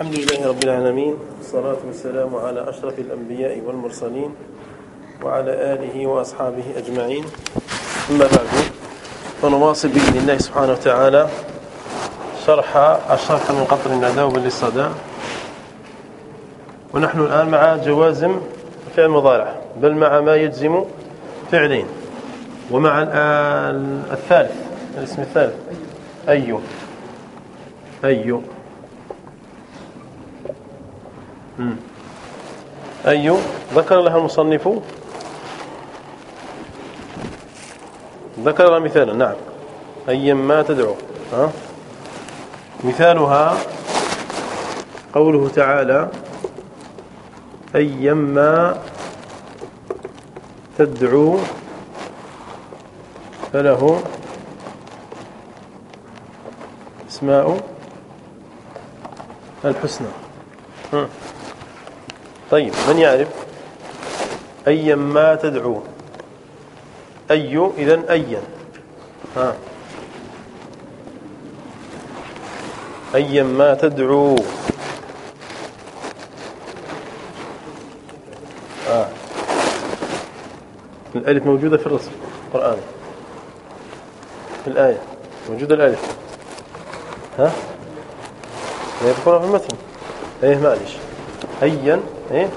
الحمد لله رب العالمين والصلاة والسلام على أشرف الأنبياء والمرسلين وعلى آله وأصحابه أجمعين. أما بعد فنواصل بإذن الله سبحانه وتعالى شرح الشرح من قطر الندى وبالصدى ونحن الآن مع جوازم فعل مضارع بل مع ما يجزم فعلين. ومع الثالث الاسم الثالث. أي أي أي ذكر لها المصنف. ذكر لها مثالا نعم. أيما تدعو ها؟ مثالها قوله تعالى أيما تدعو فله اسماء الحسنى. طيب من يعرف؟ أيما تدعو أي إذن أيا. ها. أيما تدعو آه. الألف موجودة في الرسم القرآن. في الآية موجودة الألف. ها؟ يذكرها في المثل إيه معلش. أيا إيه؟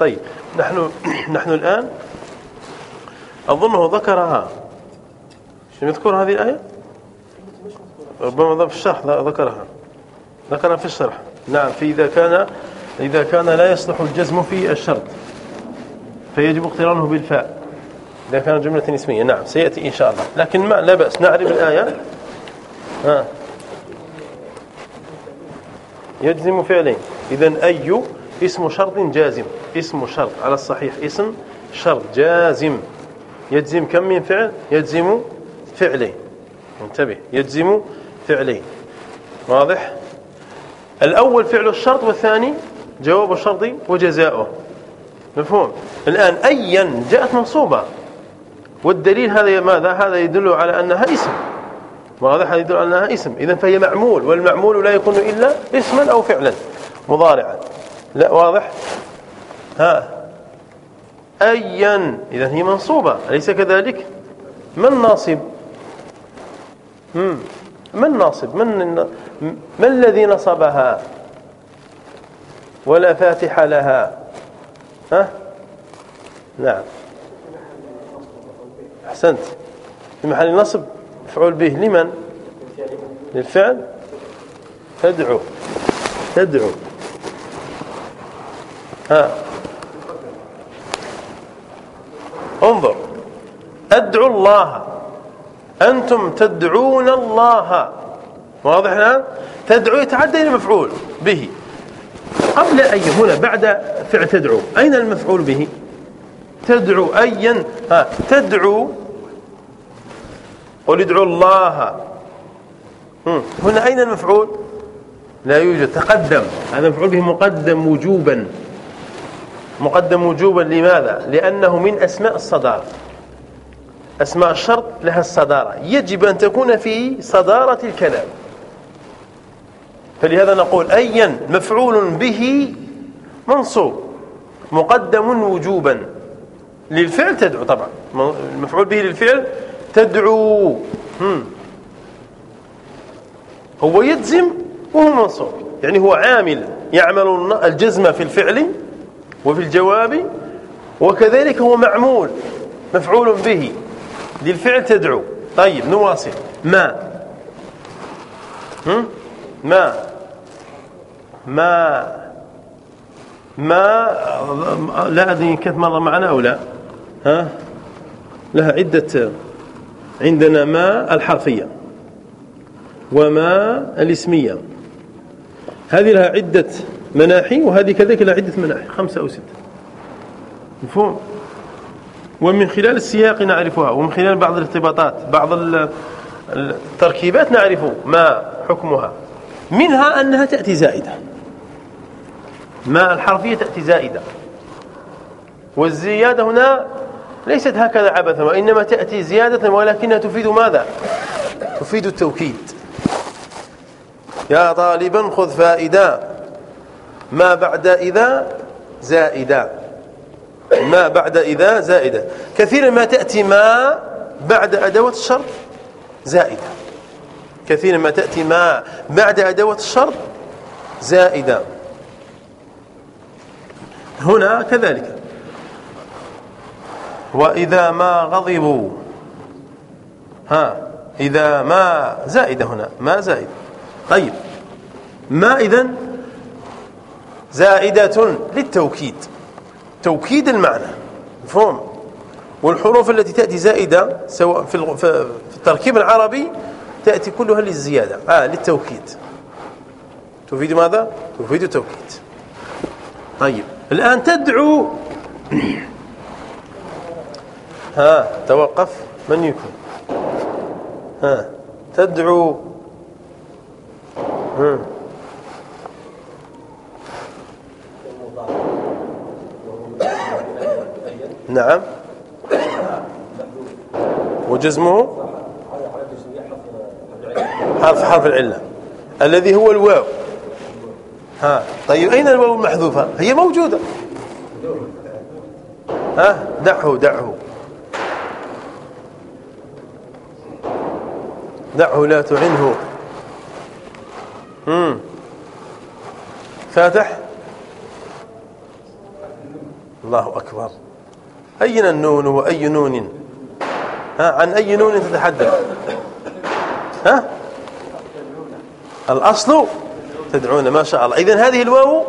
طيب نحن نحن الآن أظنه ذكرها. شو يذكر هذه الآية؟ ربما في الشرح ذكرها. ذكرها في الشرح. نعم في إذا كان إذا كان لا يصلح الجزم في الشرط فيجب اقترانه بالفاء. إذا كان جملة اسمية نعم سيأتي إن شاء الله. لكن ما لا بأس نعرف الآية. ها؟ يجزم فعلين. إذا أي اسم شرط جازم. اسم شرط على الصحيح اسم شرط جازم. يجزم كم من فعل؟ يجزم فعلين. انتبه. يجزم فعلين. واضح؟ الأول فعل الشرط والثاني جواب الشرط وجزاؤه. مفهوم؟ الآن أيا جاءت منصوبة. والدليل هذا ماذا؟ هذا يدل على أنها اسم. واضح هذا يدل على أنها اسم. إذا فهي معمول والمعمول لا يكون إلا اسما أو فعلا مضارعا. لا واضح؟ ها. أيا. إذا هي منصوبة أليس كذلك؟ من ناصب؟ من ناصب؟ من ما الذي نصبها؟ ولا فاتح لها. ها؟ نعم. أحسنت. في محل نصب؟ مفعول به لمن؟ للفعل. تدعو. تدعو. ها. انظر. أدعو الله. أنتم تدعون الله. واضح الآن؟ تدعو يتعدى إلى مفعول به. قبل أي هنا بعد فعل تدعو. أين المفعول به؟ تدعو أيا. ها. تدعو قل ادعوا الله. هنا أين المفعول؟ لا يوجد. تقدم. هذا مفعول به مقدم وجوبا. مقدم وجوبا لماذا؟ لأنه من أسماء الصدارة. أسماء الشرط لها الصدارة. يجب أن تكون في صدارة الكلام. فلهذا نقول أيا مفعول به منصوب. مقدم وجوبا. للفعل تدعو طبعا. المفعول به للفعل تدعو. هم. هو يجزم وهو منصوب يعني هو عامل يعمل الجزم في الفعل وفي الجواب وكذلك هو معمول مفعول به. للفعل تدعو. طيب نواصل. ما. هم؟ ما. ما. ما. لا أدري كيف مر معنا أو لا. ها؟ لها عدة عندنا ما الحرفية وما الاسمية. هذه لها عدة مناحي وهذه كذلك لها عدة مناحي خمسة أو ستة. مفهوم؟ ومن خلال السياق نعرفها ومن خلال بعض الارتباطات بعض التركيبات نعرف ما حكمها. منها أنها تأتي زائدة. ما الحرفية تأتي زائدة. والزيادة هنا ليست هكذا عبثا وإنما تأتي زيادة ولكنها تفيد ماذا؟ تفيد التوكيد. يا طالبا خذ فائدة. ما بعد إذا زائدة. ما بعد إذا زائدة. كثيرا ما تأتي ما بعد أدوات الشرط زائدة. كثيرا ما تأتي ما بعد أدوات الشرط زائدة. هنا كذلك. وإذا ما غضبوا. ها إذا ما زائدة هنا ما زائدة طيب. ما إذن؟ زائدة للتوكيد. توكيد المعنى. مفهوم؟ والحروف التي تأتي زائدة سواء في التركيب العربي تأتي كلها للزيادة. آه للتوكيد. تفيد ماذا؟ تفيد التوكيد. طيب. الآن تدعو ها توقف من يكون. ها تدعو. ها. نعم. وجزمه؟ حرف حرف العلة. الذي هو الواو. ها. طيب أين الواو المحذوفة؟ هي موجودة. ها دعه دعه. دعه لا تعنه. امم فاتح. الله أكبر. أين النون وأي نون؟ ها عن أي نون تتحدث؟ ها؟ الأصل تدعون ما شاء الله. إذن هذه الواو؟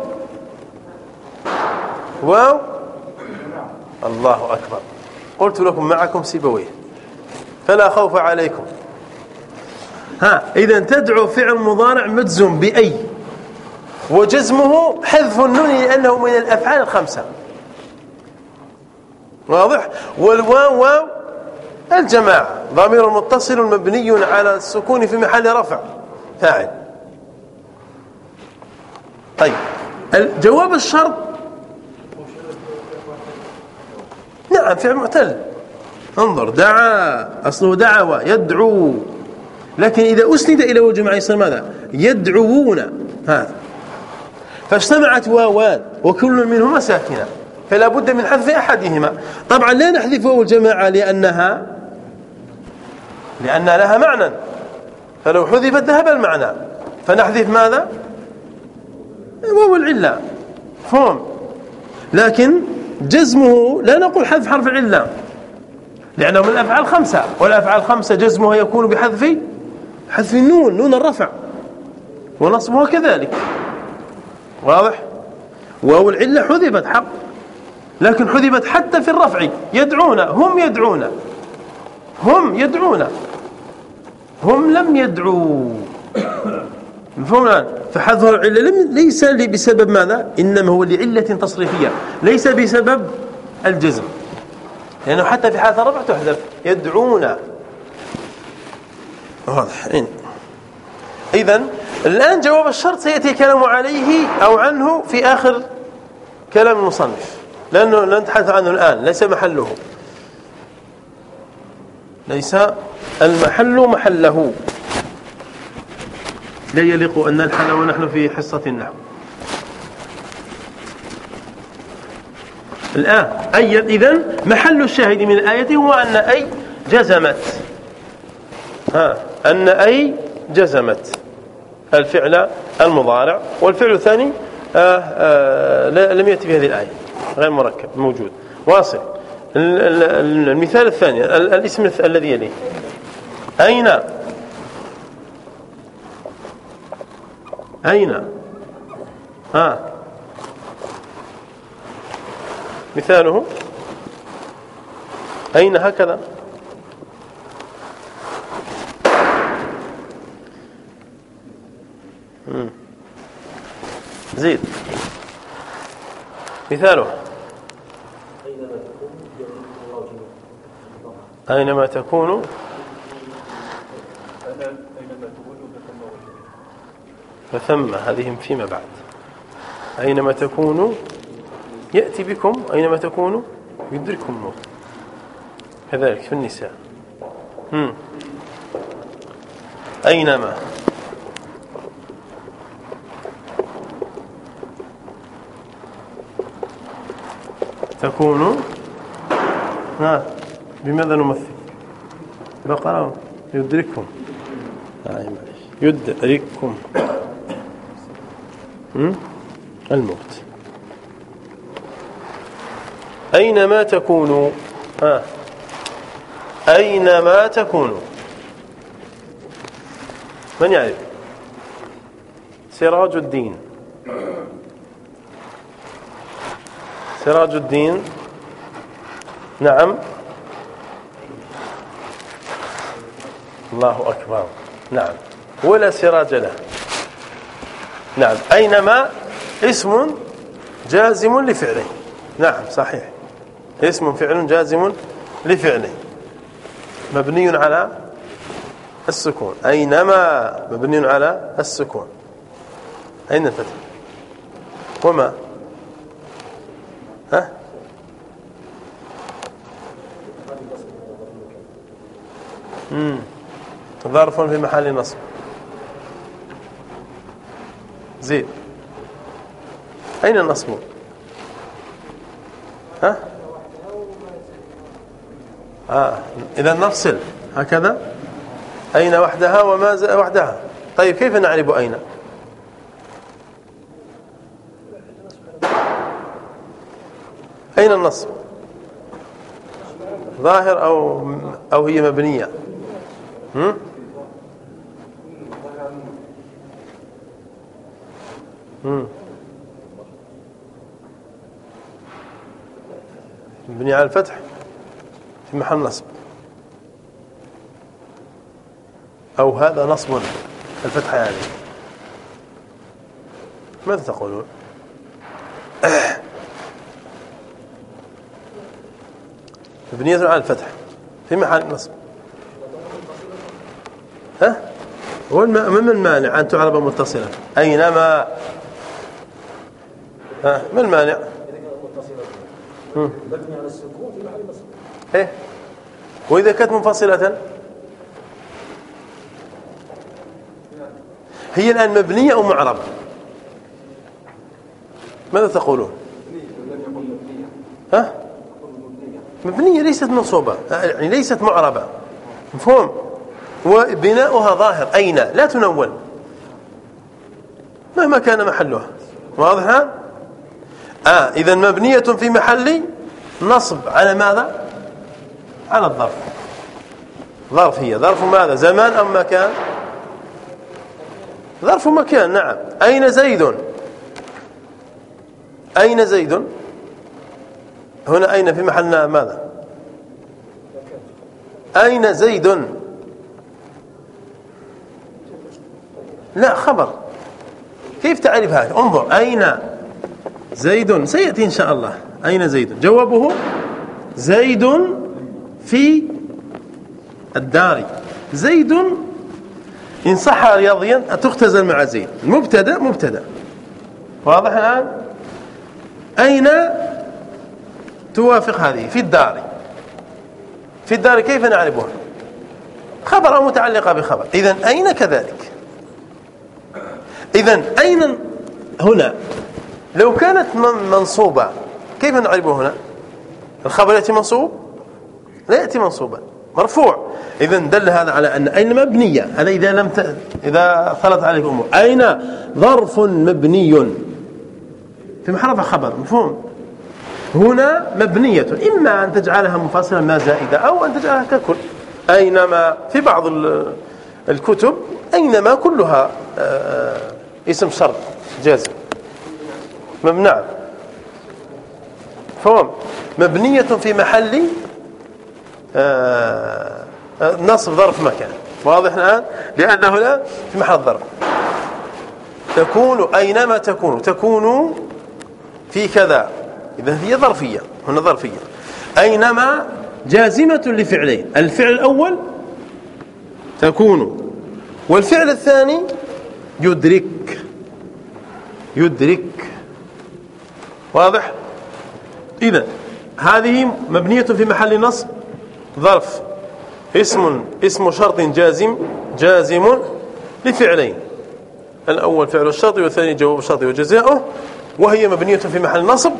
واو؟ الله أكبر. قلت لكم معكم سيبويه. فلا خوف عليكم. ها إذا تدعو فعل مضارع مجزم بأي؟ وجزمه حذف النون لأنه من الأفعال الخمسة. واضح؟ والواو واو الجماعة. ضمير متصل مبني على السكون في محل رفع فاعل. طيب جواب الشرط. نعم فعل معتل. انظر دعا أصله دعوة يدعو. لكن إذا أسند إلى وجه يصير ماذا؟ يدعوون. هذا فاجتمعت واوان وكل منهما ساكنة فلا بد من حذف أحدهما. طبعا لا نحذف واو الجماعة لأنها لأن لها معنى. فلو حذفت ذهب المعنى. فنحذف ماذا؟ واو العلة. فهم لكن جزمه لا نقول حذف حرف العلة لأنه من الأفعال خمسة والأفعال خمسة جزمها يكون بحذف حذف النون نون الرفع. ونصبها كذلك. واضح؟ واو العلة حذفت حق. لكن حذفت حتى في الرفع. يدعون هم يدعون. هم يدعون. هم لم يدعوا. مفهوم الآن؟ فحذف العلة ليس بسبب ماذا؟ إنما هو لعلة تصريفية. ليس بسبب الجزم. لأنه حتى في حالة الرفع تحذف. يدعون. واضح. إذا الآن جواب الشرط سيأتي الكلام عليه أو عنه في آخر كلام المصنف. لأنه نتحدث عنه الآن ليس محله. ليس المحل محله. لا يليق أن نلحن ونحن في حصة النحو. الآن أي إذن محل الشاهد من الآية هو أن أي جزمت. ها. أن أي جزمت الفعل المضارع والفعل الثاني آه آه لم يأتي في هذه الآية غير مركب موجود. واصل. المثال الثاني الاسم الذي يليه. أين؟ أين؟ ها. مثاله. أين؟ هكذا. زيد. مثاله. أينما تكونوا فثم هذه فيما بعد. أينما تكونوا يأتي بكم. أينما تكونوا يدرككم الموت. كذلك في النساء. أينما. تكون ها بماذا نمثل؟ بقرة يدرككم. يدرككم. الموت. أينما تكونوا؟ ها. أينما تكونوا؟ من يعرف؟ سراج الدين. سراج الدين. نعم. الله أكبر. نعم. ولا سراج له. نعم. أينما اسم جازم لفعله. نعم صحيح. اسم فعل جازم لفعله. مبني على السكون. أينما مبني على السكون. أين الفتح وما؟ ها؟ امم ظرف في محل نصب. زيد أين النصب؟ ها؟ آه. إذا نفصل. هكذا؟ أين وحدها وما وحدها؟ طيب كيف نعرف أين؟ أين النصب؟ ظاهر أو أو هي مبنية؟ هم؟ هم. مبني على الفتح في محل نصب. أو هذا نصب الفتح يعني ماذا تقولون؟ مبنية على الفتح. في محل نصب. ها؟ ما المانع أن تعرب متصلة؟ أينما ها؟ ما المانع؟ مبني على السكون في محل نصب إيه. وإذا كانت منفصلة؟ هي الآن مبنية أو معربه ماذا تقولون ها مبنية ليست منصوبة يعني ليست معربة. مفهوم؟ وبناؤها ظاهر. أين؟ لا تنون مهما كان محلها. واضح آه إذا مبنية في محل نصب. على ماذا؟ على الظرف. ظرف هي. ظرف ماذا؟ زمان أم مكان؟ ظرف مكان نعم. أين زيد؟ أين زيد؟ هنا أين في محل ماذا؟ أين زيد؟ لا خبر. كيف تعرف هذا؟ انظر أين زيد؟ سيأتي إن شاء الله. أين زيد؟ جوابه زيد في الدار. زيد إن صح رياضيا تختزل مع زيد؟ مبتدأ مبتدأ. واضح الآن؟ أين توافق هذه في الدار. في الدار كيف نعرفها خبر أو متعلقة بخبر. إذا أين كذلك؟ إذا أين هنا؟ لو كانت منصوبة كيف نعرفه هنا؟ الخبر يأتي منصوب؟ لا يأتي منصوبا. مرفوع. إذا دل هذا على أن أين مبنية؟ هذا إذا لم ت... إذا ثلت عليك أمور أين ظرف مبني؟ في محرف خبر مفهوم؟ هنا مبنية. إما أن تجعلها منفصلا ما زائدة أو أن تجعلها ككل. أينما في بعض الكتب أينما كلها آه، اسم شرط جازم نعم فهم مبنية في محل آه، آه، نصب ظرف مكان. واضح الآن؟ لأنه لا في محل ظرف. تكون أينما تكون. تكون في كذا. إذا هي ظرفية هنا ظرفية. أينما جازمة لفعلين الفعل الأول تكون والفعل الثاني يدرك يدرك. واضح؟ إذا هذه مبنية في محل نصب ظرف. اسم اسم شرط جازم جازم لفعلين. الأول فعل الشرط والثاني جواب الشرط وجزاؤه وهي مبنية في محل نصب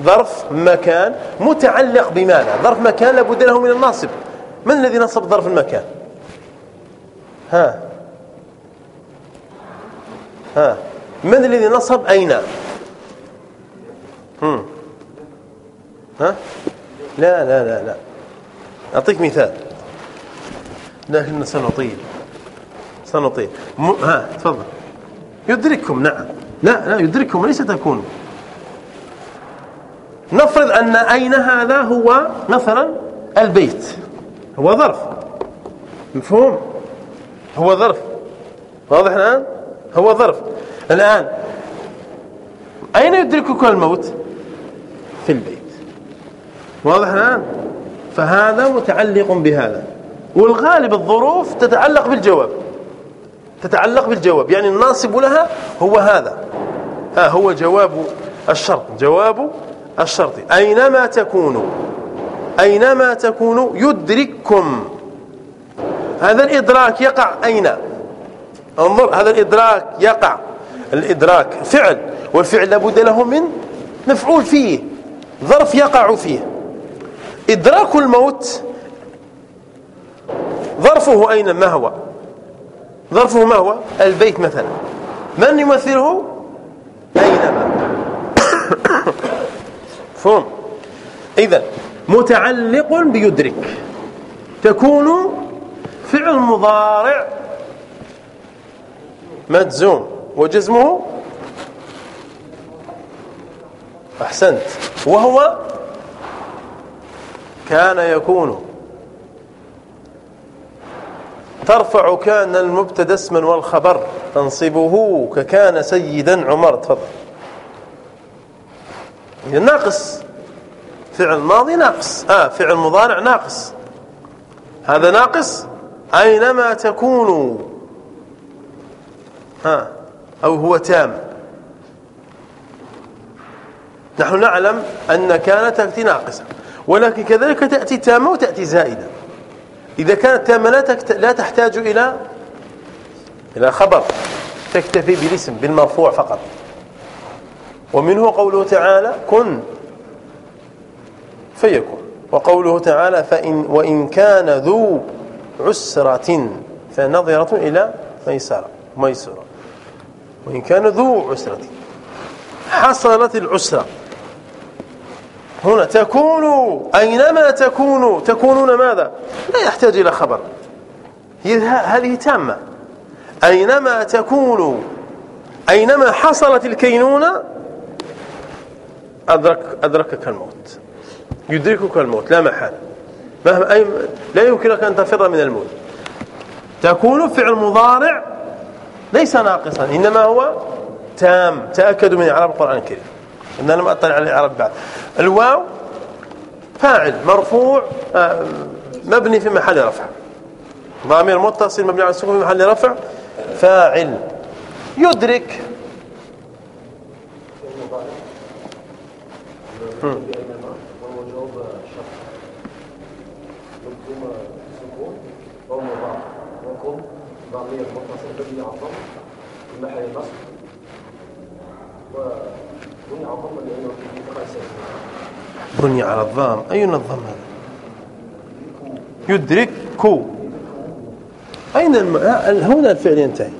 ظرف مكان متعلق بماذا؟ ظرف مكان لابد له من الناصب من الذي نصب ظرف المكان؟ ها. ها. من الذي نصب أين؟ هم. ها؟ لا لا لا لا. أعطيك مثال. لكن سنطيل. سنطيل. م... ها تفضل. يدرككم نعم. لا لا يدرككم ليس تكون. نفرض أن أين هذا هو مثلا؟ البيت. هو ظرف. مفهوم؟ هو ظرف. واضح الآن؟ هو ظرف. الآن أين يدركك الموت في البيت. واضح الآن؟ فهذا متعلق بهذا. والغالب الظروف تتعلق بالجواب. تتعلق بالجواب. يعني الناصب لها هو هذا. ها هو جواب الشرط. جواب الشرط أينما تكونوا أينما تكونوا يدرككم. هذا الإدراك يقع أين؟ انظر هذا الإدراك يقع. الإدراك فعل والفعل لابد له من مفعول فيه ظرف يقع فيه. إدراك الموت ظرفه أين؟ ما هو؟ ظرفه ما هو؟ البيت مثلا. من يمثله؟ أينما. فهم إذا متعلق بيدرك تكون فعل مضارع مجزوم وجزمه أحسنت وهو كان يكون. ترفع كان المبتدا اسما والخبر تنصبه ككان سيدا عمر تفضل. ناقص. فعل ماضي ناقص. آه فعل مضارع ناقص. هذا ناقص أينما تكونوا ها أو هو تام. نحن نعلم أن كان تأتي ناقصة ولكن كذلك تأتي تامة وتأتي زائدة. إذا كانت تامة لا تحتاج إلى إلى خبر تكتفي بالاسم بالمرفوع فقط. ومنه قوله تعالى كن فيكون وقوله تعالى فإن وإن كان ذو عسرة فنظرة إلى ميسرة. ميسرة. وإن كان ذو عسرة. حصلت العسرة. هنا تكونوا أينما تكونوا تكونون ماذا؟ لا يحتاج إلى خبر. هذه تامة. أينما تكونوا أينما حصلت الكينونة أدرك أدركك الموت. يدركك الموت لا محال. مهما أي لا يمكنك أن تفر من الموت. تكون فعل مضارع ليس ناقصا إنما هو تام تأكدوا من إعراب القرآن الكريم. إن لم أطلع على الإعراب بعد. الواو فاعل مرفوع آه، مبني في محل رفع. ضامير متصل مبني على السكون في محل رفع فاعل. يدرك بني على الضم اي الضم هذا؟ يدرك كو أين الم... هنا الفعل ينتهي.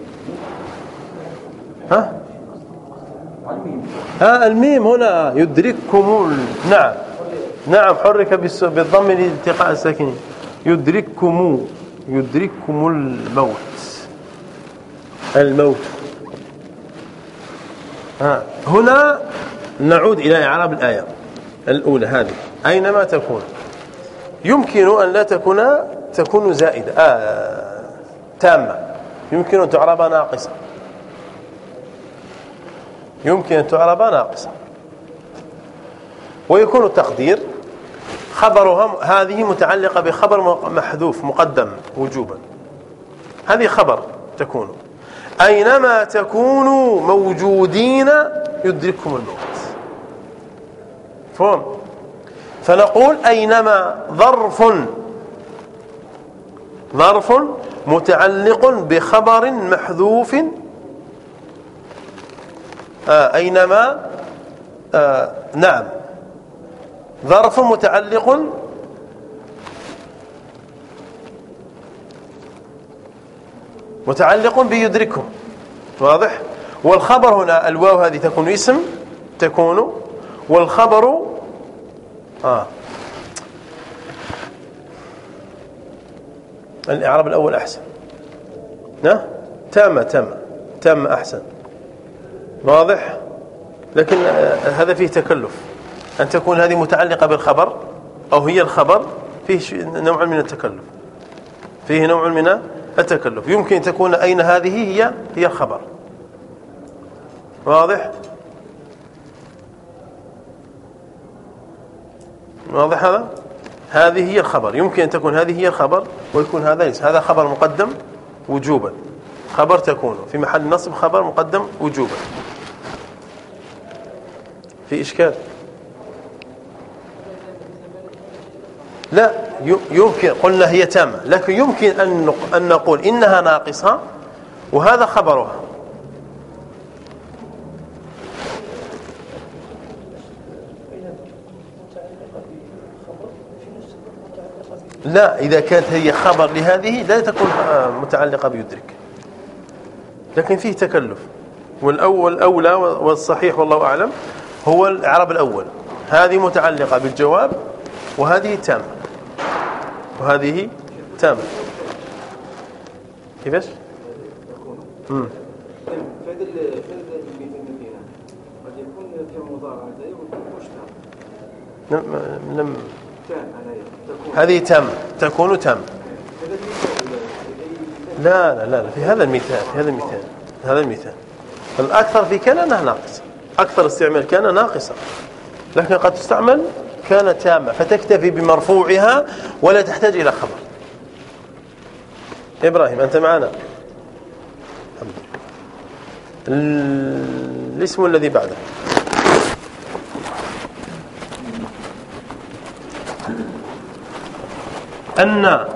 ها؟ ها الميم هنا يدرككم نعم. نعم حرك بالضم لالتقاء الساكنين يدرككم يدرككم الموت. الموت. ها هنا نعود إلى إعراب الآية الأولى هذه. أينما تكون. يمكن أن لا تكون تكون زائدة. آه تامة. يمكن أن تعرب ناقصة. يمكن أن تعرب ناقصة. ويكون التقدير خبرها هذه متعلقة بخبر محذوف مقدم وجوبا. هذه خبر تكون. أينما تكونوا موجودين يدرككم الموت. فهم؟ فنقول أينما ظرف ظرف متعلق بخبر محذوف أينما؟ آه نعم. ظرف متعلق. متعلق بيدركه. واضح؟ والخبر هنا الواو هذه تكون اسم تكون والخبر آه. الإعراب الأول أحسن. نه تامة تامة تامة أحسن. واضح؟ لكن آه، هذا فيه تكلف. أن تكون هذه متعلقة بالخبر أو هي الخبر فيه نوع من التكلف. فيه نوع من التكلف. يمكن تكون أين هذه هي؟ هي الخبر. واضح؟ واضح هذا؟ هذه هي الخبر. يمكن أن تكون هذه هي الخبر ويكون هذا ليس. هذا خبر مقدم وجوبا. خبر تكون. في محل نصب خبر مقدم وجوبا. في إشكال. لا يمكن قلنا هي تامة لكن يمكن أن نقول إنها ناقصة وهذا خبرها. لا إذا كانت هي خبر لهذه لا تكون متعلقة بيدرك. لكن فيه تكلف. والأول أولى والصحيح والله أعلم. هو الإعراب الأول. هذه متعلقة بالجواب وهذه تامة وهذه تامة كيفاش؟ امم لم لم هذه تم. تكون تم. لا لا لا في هذا المثال في هذا المثال هذا المثال الأكثر في كان أنها ناقصة أكثر استعمال كان ناقصة لكن قد تستعمل كان تامة فتكتفي بمرفوعها ولا تحتاج إلى خبر. إبراهيم أنت معنا؟ الاسم الذي بعده. أن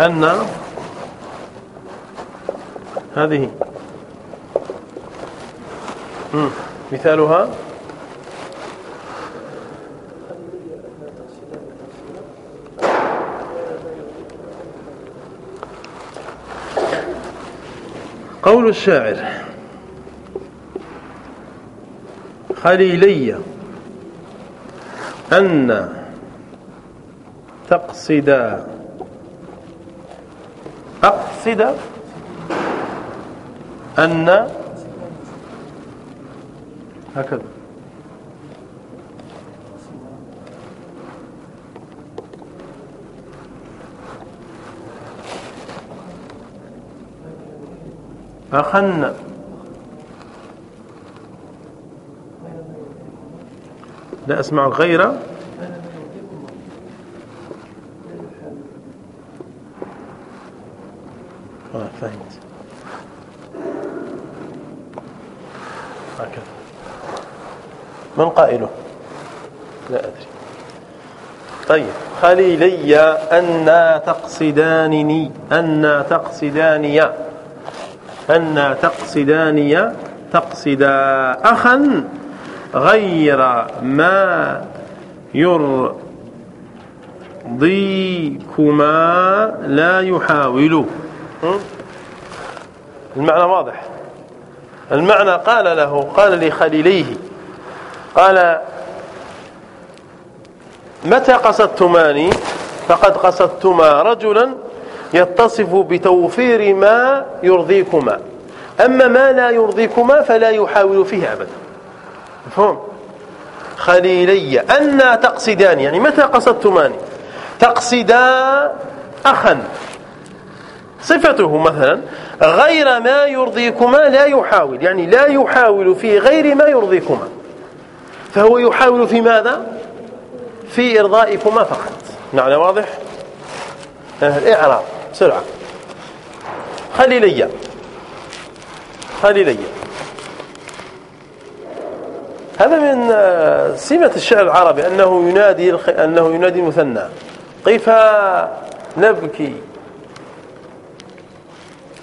أن هذه مثالها قول الشاعر خليلي أن تقصد أقصد أن هكذا. أخن. لا أسمع غير آه فهمت هكذا من قائله؟ لا أدري. طيب خليلي أنا تقصدانني أنا تقصداني أنا تقصداني تقصدا أخا غير ما يرضيكما لا يحاول. المعنى واضح. المعنى قال له قال لخليليه قال متى قصدتماني؟ فقد قصدتما رجلا يتصف بتوفير ما يرضيكما. أما ما لا يرضيكما فلا يحاول فيه أبدا. مفهوم؟ خليلي أن تقصدان يعني متى قصدتمان تقصدا أخا. صفته مثلا غير ما يرضيكما لا يحاول يعني لا يحاول في غير ما يرضيكما. فهو يحاول في ماذا؟ في إرضائكما فقط. معنى واضح؟ الإعراب بسرعة خليلية. خليلية. هذا من آه، سمة الشعر العربي أنه ينادي أنه ينادي المثنى. كيف نبكي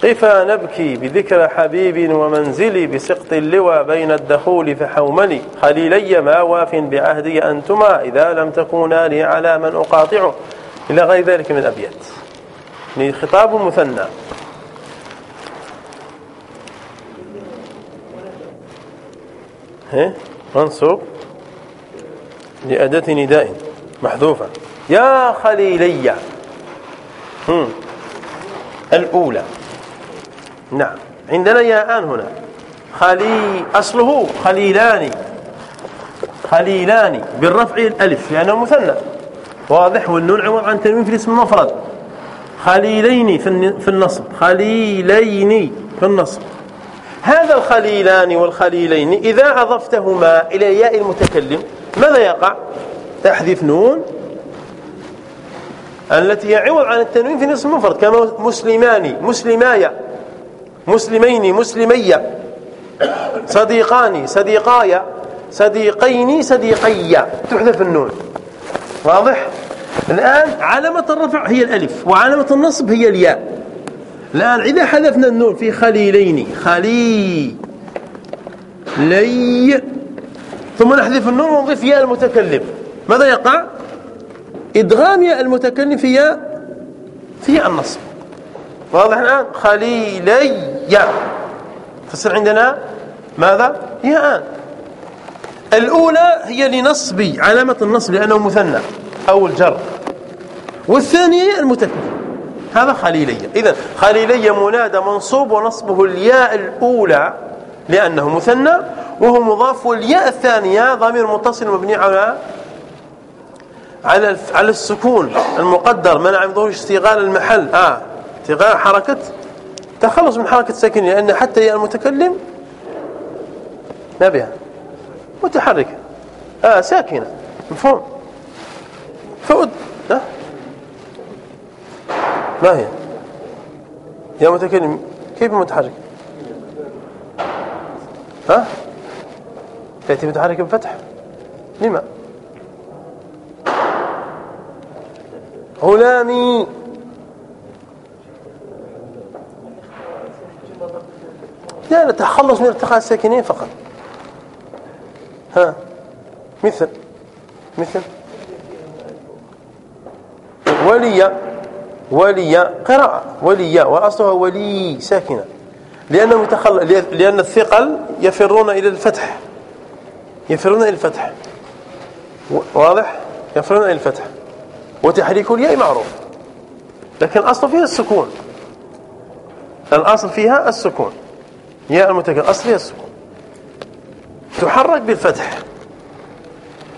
قفا نبكي بذكر حبيب ومنزلي بسقط اللوى بين الدخول فحوملي خليلي ما واف بعهدي أنتما إذا لم تكونا لي على من أقاطعه. إلى غير ذلك من يعني خطاب مثنى. منصوب؟ لأداة نداء محذوفة. يا خليلي. الأولى. نعم. عندنا ياءان هنا. خلي أصله خليلان خليلان بالرفع الألف لأنه مثنى. واضح والنون عوض عن تنوين في الاسم المفرد. خليلين في النصب. خليلين في النصب. هذا الخليلان والخليلين إذا أضفتهما إلى ياء المتكلم ماذا يقع؟ تحذف نون التي يعوض عن التنوين في الاسم المفرد. كما مسلمان مسلمايا. مسلمين مسلمي صديقان صديقاي صديقين صديقي تحذف النون. واضح؟ الآن علامة الرفع هي الألف وعلامة النصب هي الياء. الآن إذا حذفنا النون في خليلين خلي لي ثم نحذف النون ونضيف ياء المتكلم. ماذا يقع؟ إدغام ياء المتكلم في ياء في ياء النصب. واضح الآن؟ خليلي. فصير عندنا ماذا؟ ياءان الأولى هي لنصب علامة النصب لأنه مثنى. أو الجر والثانية المتكلم هذا خليلي. إذا خليلي منادى منصوب ونصبه الياء الأولى لأنه مثنى وهو مضاف والياء الثانية ضمير متصل مبني على على على السكون المقدر. منع من ظهور اشتغال المحل. آه. اشتغال حركة تخلص من حركة الساكن لأن حتى ياء المتكلم ما بها. متحركة. آه ساكنة. مفهوم؟ ها؟ ما هي؟ يا متكلم كيف متحرك ها؟ تأتي متحركة بفتح؟ لما؟ غلامي لا نتخلص من ارتقاء الساكنين فقط. ها مثل مثل. ولي ولي قراءة ولي وأصلها ولي ساكنة. لأنه يتخل... لأن الثقل يفرون إلى الفتح. يفرون إلى الفتح. واضح؟ يفرون إلى الفتح. وتحريك الياء معروف. لكن الأصل فيها السكون. الأصل فيها السكون. ياء المتكلم أصل السكون تحرك بالفتح.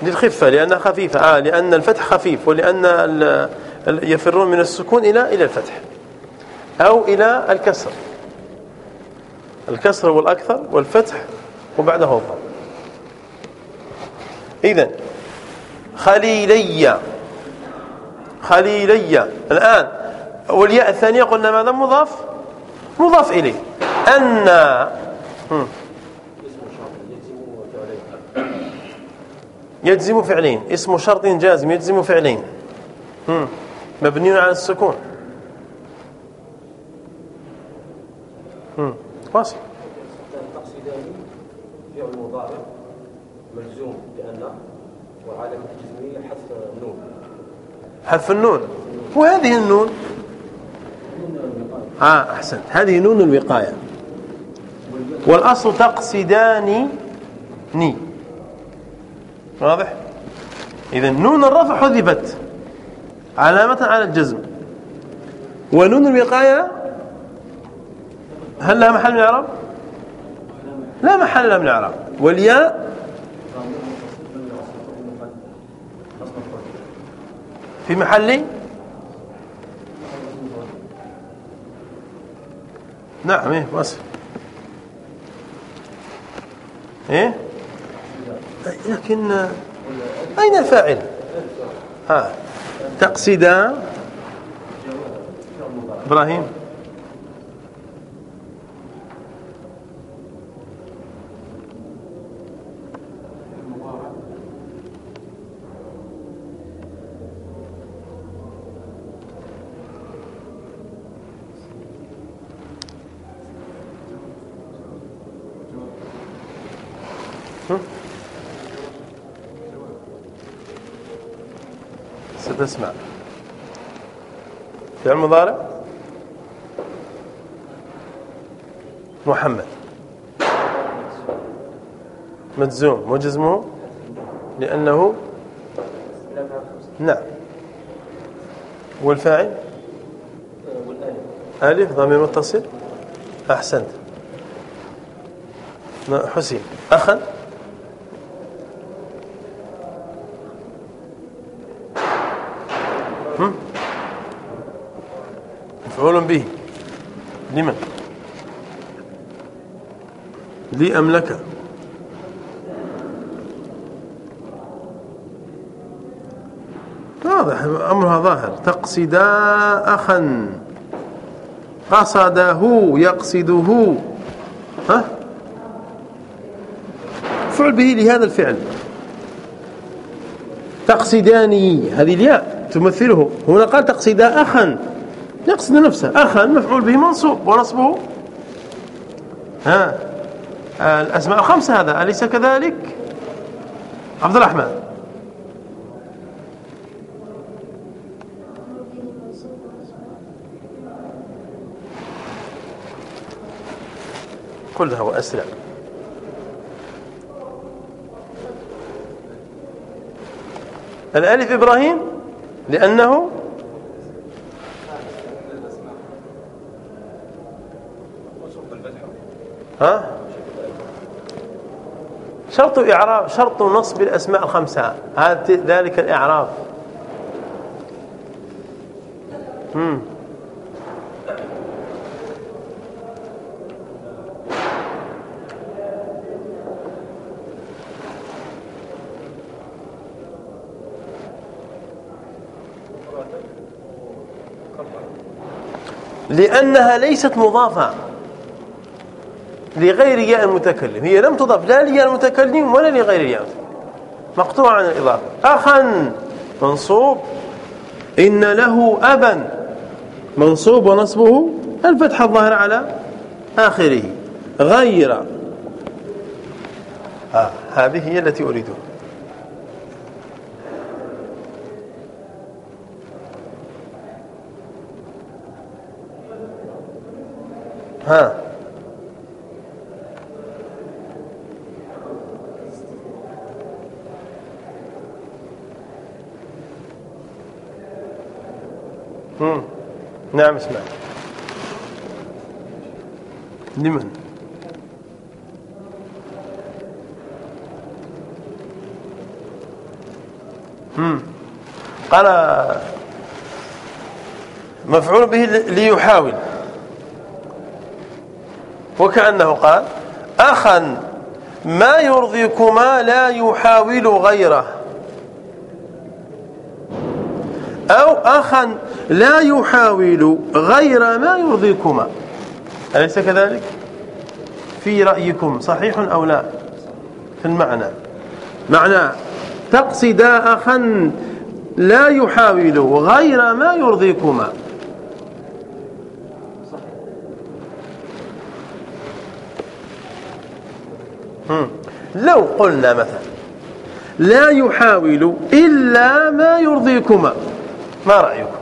للخفة لأنها خفيفة. آه لأن الفتح خفيف ولأن يفرون من السكون إلى إلى الفتح. أو إلى الكسر. الكسر والأكثر والفتح وبعده الضم. إذن خليلي. خليلي. الآن والياء الثانية قلنا ماذا؟ مضاف. مضاف إليه. أن يجزم فعلين. اسم شرط جازم يجزم فعلين. مبني على السكون. واصل فعل بأن حذف النون. حذف النون وهذه النون؟ آه أحسنت. هذه نون الوقاية. والأصل تقصدان ني. واضح؟ اذا نون الرفع حذفت علامة على الجزم. ونون الوقاية؟ هل لها محل من الإعراب؟ لا محل لها من الإعراب. والياء؟ في محل؟ نعم إيه وصف إيه؟ لكن أين الفاعل؟ ها تقصدا إبراهيم؟ ستسمع. فعل مضارع؟ محمد. مجزوم. وجزمه لأنه نعم. والفاعل؟ ألف. ضمير متصل؟ أحسنت. حسين. أخا؟ مفعول به. لمن لي أم لك؟ واضح أمرها ظاهر. تقصدا أخا. قصده يقصده. ها؟ فعل به لهذا الفعل. تقصداني هذه الياء. تمثله. هنا قال تقصدا أخا. يقصد نفسه. أخا مفعول به منصوب ونصبه. ها. الأسماء الخمسة هذا. أليس كذلك؟ عبد الرحمن. كلها وأسرع. الألف إبراهيم. لأنه ها؟ شرط إعراب شرط نصب الأسماء الخمسة. هذا ذلك الإعراب. لأنها ليست مضافة لغير ياء المتكلم. هي لم تضاف لا لياء المتكلم ولا لغير ياء مقطوع عن الإضافة. أخا منصوب. إن له أبا. منصوب ونصبه الفتح الظاهر على آخره. غير. آه هذه هي التي أريدها. ها مم. نعم اسمع لمن مم. قال مفعول به ليحاول وكأنه قال أخا ما يرضيكما لا يحاول غيره. أو أخا لا يحاول غير ما يرضيكما. أليس كذلك؟ في رأيكم صحيح أو لا؟ في المعنى. معنى تقصدا أخا لا يحاول غير ما يرضيكما. لو قلنا مثلا لا يحاول إلا ما يرضيكما ما رأيكم؟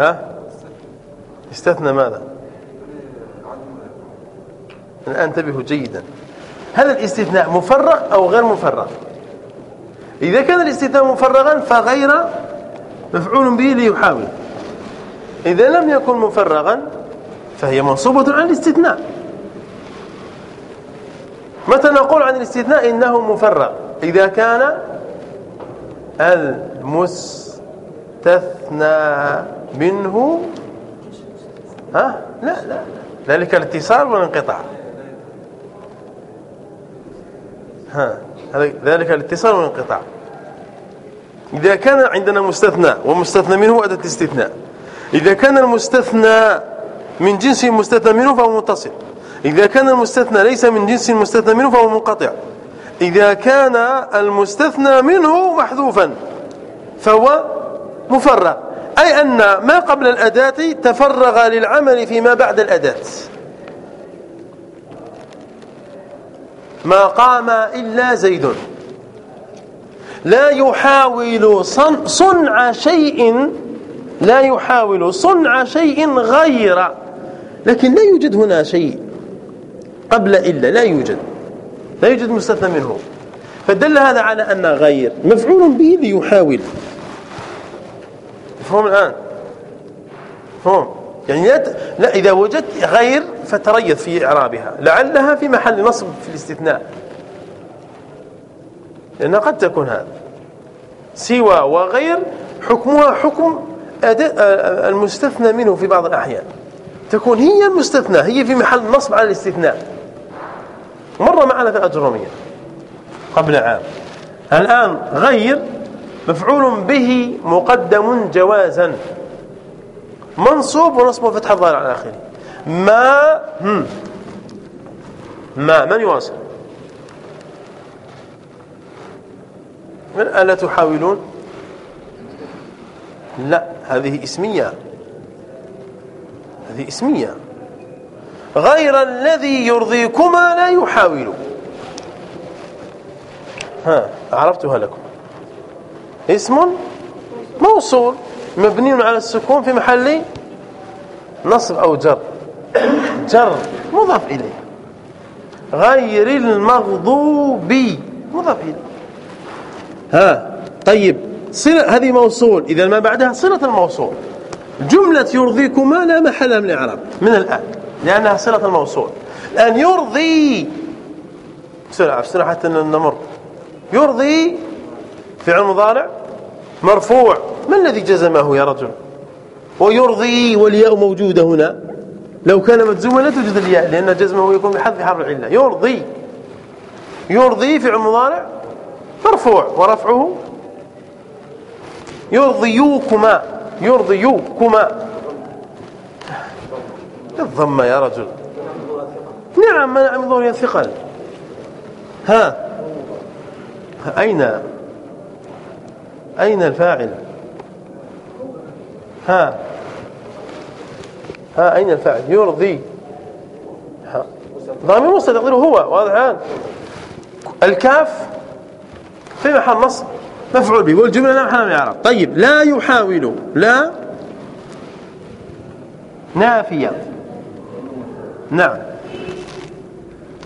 ها؟ استثنى ماذا؟ الآن انتبهوا جيدا. هل الاستثناء مفرغ أو غير مفرغ؟ إذا كان الاستثناء مفرغا فغير مفعول به ليحاول. إذا لم يكن مفرغا فهي منصوبة عن الاستثناء. متى نقول عن الاستثناء؟ إنه مفرغ إذا كان المستثنى منه ها؟ لا لا ذلك الاتصال والانقطاع. ها ذلك الاتصال والانقطاع. إذا كان عندنا مستثنى ومستثنى منه أداة استثناء إذا كان المستثنى من جنس المستثنى منه فهو متصل إذا كان المستثنى ليس من جنس المستثنى منه فهو منقطع. إذا كان المستثنى منه محذوفا فهو مفرغ. أي أن ما قبل الأداة تفرغ للعمل فيما بعد الأداة. ما قام إلا زيد. لا يحاول صنع شيء لا يحاول صنع شيء غير لكن لا يوجد هنا شيء قبل إلا لا يوجد لا يوجد مستثنى منه. فدل هذا على أن غير مفعول به ليحاول. مفهوم الآن؟ مفهوم. يعني لا إذا وجدت غير فتريث في إعرابها لعلها في محل نصب في الاستثناء. لأنها قد تكون هذا. سوى وغير حكمها حكم المستثنى منه في بعض الأحيان. تكون هي المستثنى هي في محل نصب على الاستثناء. مر معنا في الأجرمية قبل عام. الآن غير مفعول به مقدم جوازا. منصوب ونصب فتح الظاهر على آخره. ما هم. ما من يواصل؟ من ألا تحاولون؟ لا هذه اسمية. هذه اسمية غير الذي يرضيكما لا يحاول ها عرفتها لكم. اسم موصول مبني على السكون في محل نصب أو جر. جر مضاف إليه. غير المغضوب مضاف إليه. ها طيب صلة هذه موصول. إذا ما بعدها صلة الموصول. جملة يرضيكما لا محل من الإعراب من الآن لأنها صلة الموصول. الآن يرضي بسرعة بسرعة حتى نمر. يرضي فعل مضارع مرفوع. ما الذي جزمه يا رجل؟ ويرضي والياء موجودة هنا. لو كان مجزوما لا توجد الياء لأن جزمه يكون بحذف حرف العلة. يرضي. يرضي فعل مضارع مرفوع ورفعه يرضيوكما. يرضيوكما الضم يا رجل. نعم منع من ظهور الثقل. ها. أين؟ أين الفاعل؟ ها. ها أين الفاعل؟ يرضي. ضامن مستتر تقديره هو واضح الآن. الكاف في محل نصب. مفعول به. والجملة لا محل من الإعراب طيب لا يحاول لا نافية. نعم.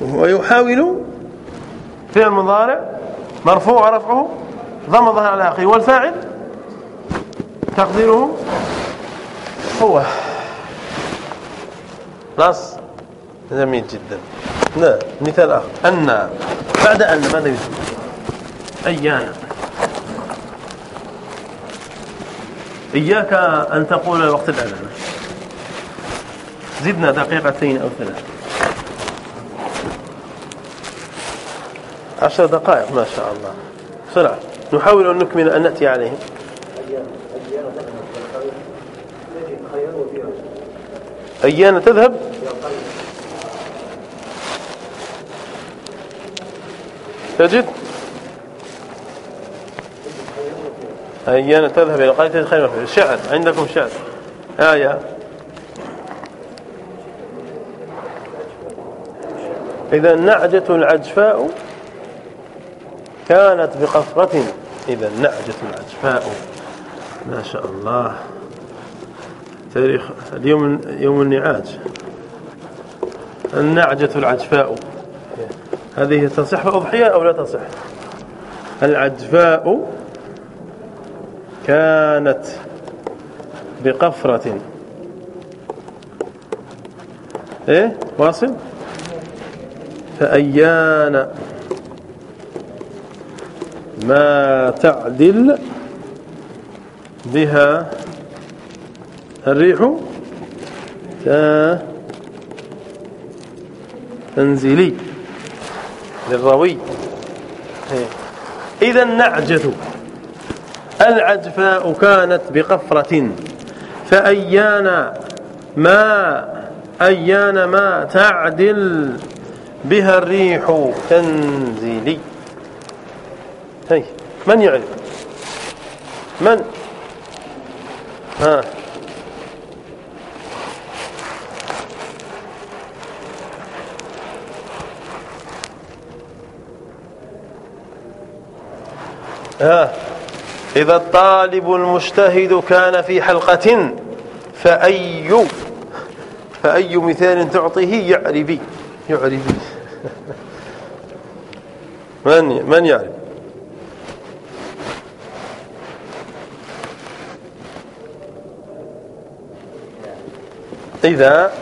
ويحاول فعل مضارع مرفوع رفعه ضم ظهر على اخره والفاعل تقديره هو. خلاص؟ جميل جدا. نعم مثال آخر. أن بعد أن ماذا يجب أيانا. إياك أن تقول الوقت الأذان. زدنا دقيقتين أو ثلاث عشر دقائق ما شاء الله. بسرعة. نحاول أن نكمل أن نأتي عليهم أيان تذهب؟ تجد؟ أيان تذهب إلى قرية خير شعر عندكم شعر. آية. إذا نعجة العجفاء كانت بقفرة. إذا نعجة العجفاء. ما شاء الله. تاريخ اليوم يوم النعاج. النعجة العجفاء. هذه تصح في الأضحية أو لا تصح؟ العجفاء كانت بقفرة. إيه؟ واصل؟ فأيان ما تعدل بها الريح تنزلي للروي. إذا النعجة العجفاء كانت بقفرة فأيان ما أيان ما تعدل بها الريح تنزلي. هي من يعرف؟ من؟ ها. ها. إذا الطالب المجتهد كان في حلقة فأي فأي مثال تعطيه يعربي يعربي من من يعرف؟ إذا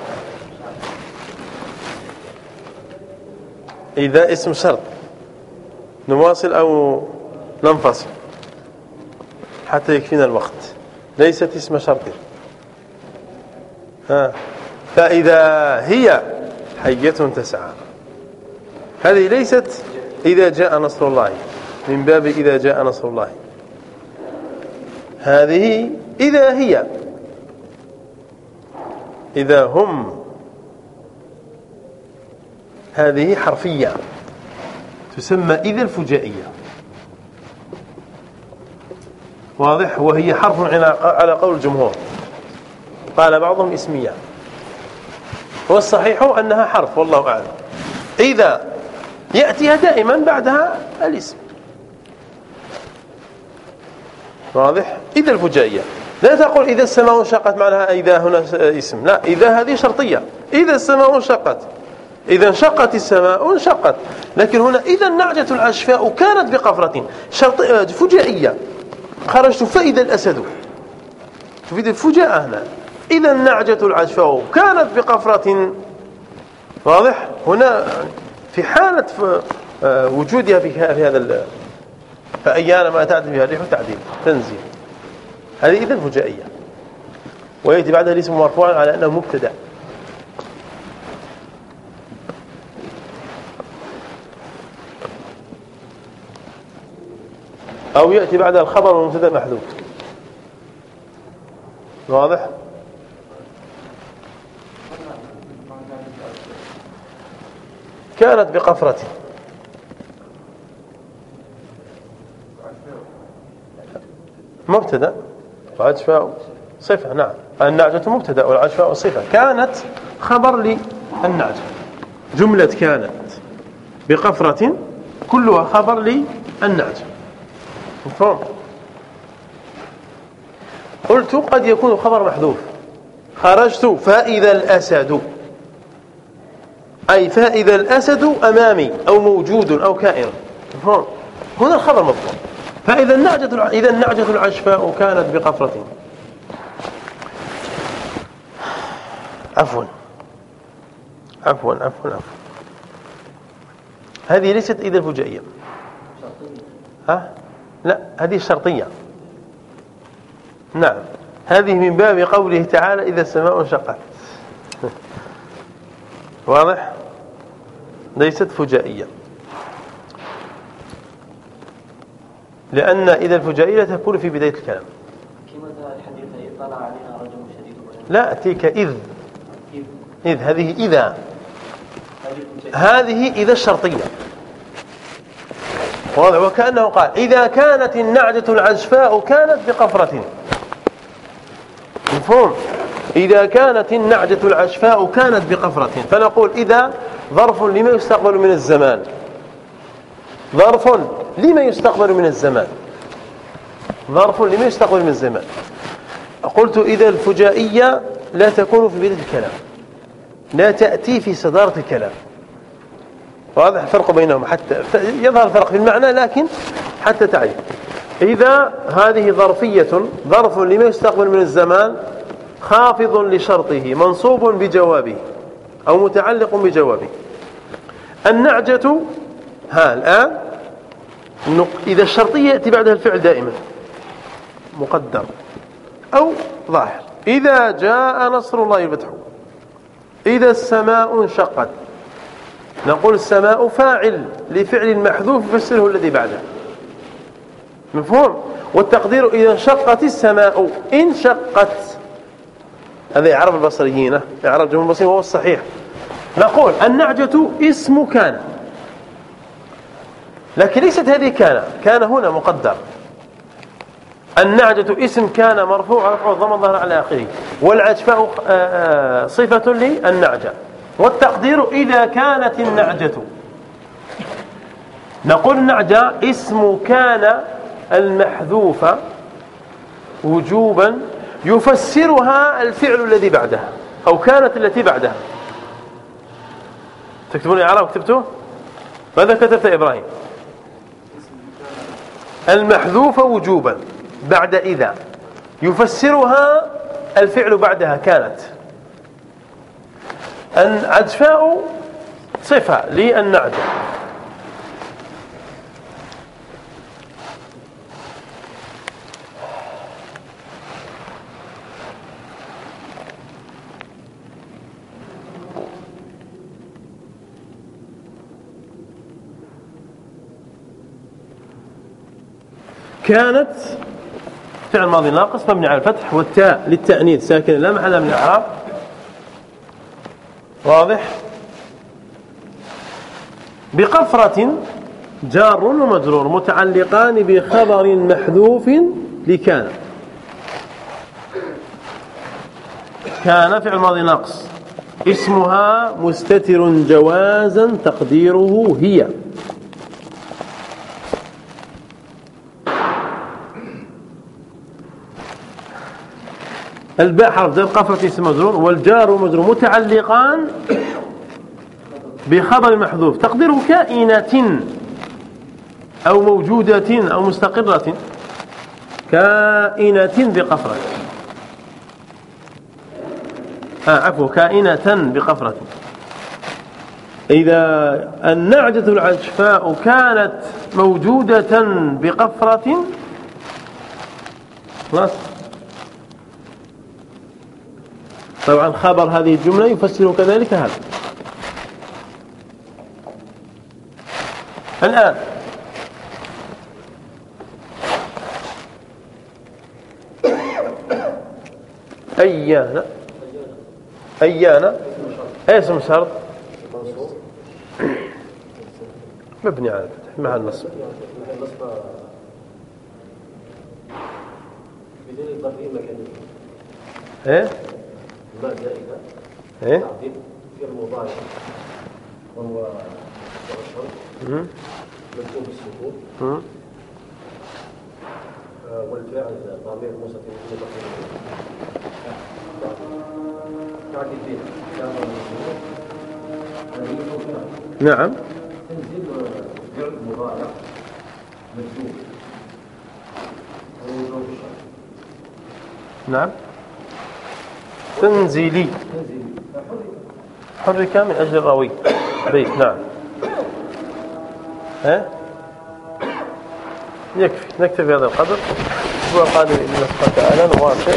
إذا اسم شرط نواصل أو ننفصل؟ حتى يكفينا الوقت. ليست اسم شرط. ها. فإذا هي حية تسعى. هذه ليست إذا جاء نصر الله. من باب إذا جاء نصر الله. هذه إذا هي. إذا هم. هذه حرفية. تسمى إذا الفجائية. واضح؟ وهي حرف على قول الجمهور. قال بعضهم اسمية. والصحيح أنها حرف والله أعلم. إذا يأتيها دائما بعدها الاسم. واضح؟ إذا الفجائية. لا تقول إذا السماء انشقت معناها إذا هنا اسم. لا إذا هذه شرطية. إذا السماء انشقت. إذا انشقت السماء انشقت. لكن هنا إذا النعجة العشفاء كانت بقفرة. شرط فجائية. خرجت فإذا الأسد. تفيد الفجاءة هنا. إذا النعجة العشفاء كانت بقفرة. واضح؟ هنا في حالة آه، وجودها في هذا فأيانا ما تعدل بها الريح تعديل تنزيل. هذه إذا فجائية. ويأتي بعدها الاسم مرفوعا على أنه مبتدأ. أو يأتي بعدها الخبر والمبتدأ محذوف. واضح؟ كانت بقفرة. مبتدأ. وعجفاء صفة نعم. النعجة مبتدأ والعجفاء صفة. كانت خبر للنعجة. جملة كانت بقفرة كلها خبر للنعجة. مفهوم قلت قد يكون خبر محذوف. خرجت فإذا الأسد. أي فإذا الأسد أمامي أو موجود أو كائن. مفهوم هنا الخبر مفهوم فإذا النعجة إذا النعجة العشفاء كانت بقفرة. عفوا. عفوا عفوا عفوا. هذه ليست إذا الفجائية. ها؟ لا هذه الشرطية نعم. هذه من باب قوله تعالى إذا السماء انشقت. واضح؟ ليست فجائية. لأن إذا الفجائية تكون في بداية الكلام. لا تلك إذ. إذ. هذه إذا. هذه إذا الشرطية. واضح. وكأنه قال إذا كانت النعجة العجفاء كانت بقفرة. مفهوم؟ إذا كانت النعجة العشفاء كانت بقفرة. فنقول إذا ظرف لما يستقبل من الزمان. ظرف لما يستقبل من الزمان. ظرف لما يستقبل من الزمان. قلت إذا الفجائية لا تكون في بداية الكلام. لا تأتي في صدارة الكلام. واضح؟ الفرق بينهم حتى يظهر الفرق في المعنى لكن حتى تعرف إذا هذه ظرفية ظرف لما يستقبل من الزمان خافض لشرطه منصوب بجوابه أو متعلق بجوابه. النعجة ها الآن إذا الشرطية يأتي بعدها الفعل دائما مقدر أو ظاهر. إذا جاء نصر الله الفتح إذا السماء انشقت نقول السماء فاعل لفعل محذوف فسره الذي بعده. مفهوم؟ والتقدير إذا انشقت السماء انشقت هذا يعرف البصريين يعرف جمهور البصريين وهو الصحيح. نقول النعجة اسم كان لكن ليست هذه كان كان هنا مقدر. النعجة اسم كان مرفوع رفع الضم ظهر على آخره. والعجفاء آه، آه، صفة للنعجة. والتقدير إذا كانت النعجة. نقول النعجة اسم كان المحذوفة وجوبا يفسرها الفعل الذي بعدها أو كانت التي بعدها. تكتبون إعراب كتبتوه؟ ماذا كتبت إبراهيم؟ المحذوفة وجوبا بعد إذا. يفسرها الفعل بعدها كانت. أن عدفاء صفة للنعجة كانت فعل ماضي ناقص مبني على الفتح والتاء للتأنيث ساكن لا محل من الإعراب. واضح؟ بقفرة جار ومجرور متعلقان بخبر محذوف لكان. كان فعل ماضي ناقص. اسمها مستتر جوازا تقديره هي. الباء حرف زي القفرة اسم مجرور والجار ومجرور متعلقان بخبر محذوف. تقديره كائنة أو موجودة أو مستقرة كائنة بقفرة. آه عفوا كائنة بقفرة. إذا النعجة العجفاء كانت موجودة بقفرة خلاص. طبعا خبر هذه الجملة يفسر كذلك هذا. الآن. أيانا. أيانا. اسم شرط مبني على الفتح مع النصب. إيه؟ ما زائدة إيه؟ في المضارع وهو الشرط مجزوم بالسكون والفعل ضمير مستتر تعديل به نعم. تنزيل فعل مضارع مجزوم نعم. تنزيلي حرك من أجل الراوي. بيت نعم. ها؟ يكفي. نكتفي هذا القدر. الأسبوع القادم إن الله تعالى نواصل